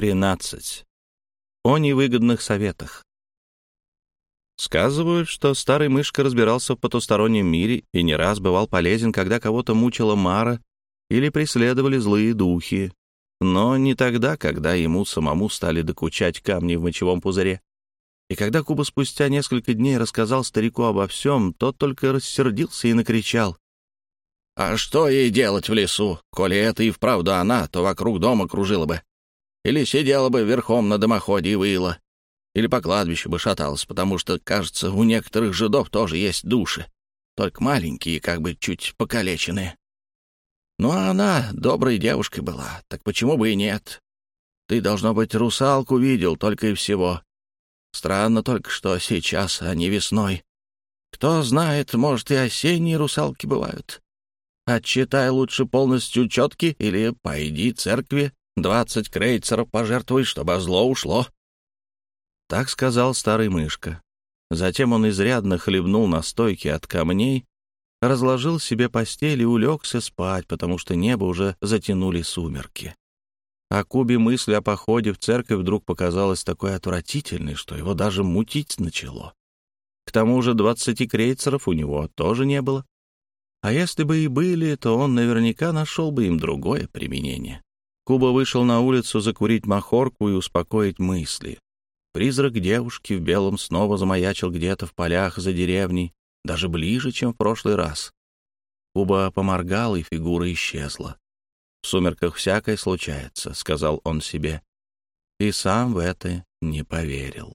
13. О невыгодных советах. Сказывают, что старый мышка разбирался в потустороннем мире и не раз бывал полезен, когда кого-то мучила мара или преследовали злые духи, но не тогда, когда ему самому стали докучать камни в мочевом пузыре. И когда Куба спустя несколько дней рассказал старику обо всем, тот только рассердился и накричал. «А что ей делать в лесу? Коли это и вправду она, то вокруг дома кружила бы. Или сидела бы верхом на дымоходе и выла или по кладбищу бы шаталась, потому что, кажется, у некоторых жидов тоже есть души, только маленькие, как бы чуть покалеченные. Ну, а она доброй девушкой была, так почему бы и нет? Ты, должно быть, русалку видел только и всего. Странно только, что сейчас, а не весной. Кто знает, может, и осенние русалки бывают. Отчитай лучше полностью четки или пойди церкви, двадцать крейцеров пожертвуй, чтобы зло ушло. Так сказал старый мышка. Затем он изрядно хлебнул настойки от камней, разложил себе постель и улегся спать, потому что небо уже затянули сумерки. А Кубе мысль о походе в церковь вдруг показалась такой отвратительной, что его даже мутить начало. К тому же двадцати крейцеров у него тоже не было. А если бы и были, то он наверняка нашел бы им другое применение. Куба вышел на улицу закурить махорку и успокоить мысли. Призрак девушки в белом снова замаячил где-то в полях за деревней, даже ближе, чем в прошлый раз. Куба поморгал, и фигура исчезла. «В сумерках всякое случается», — сказал он себе. И сам в это не поверил.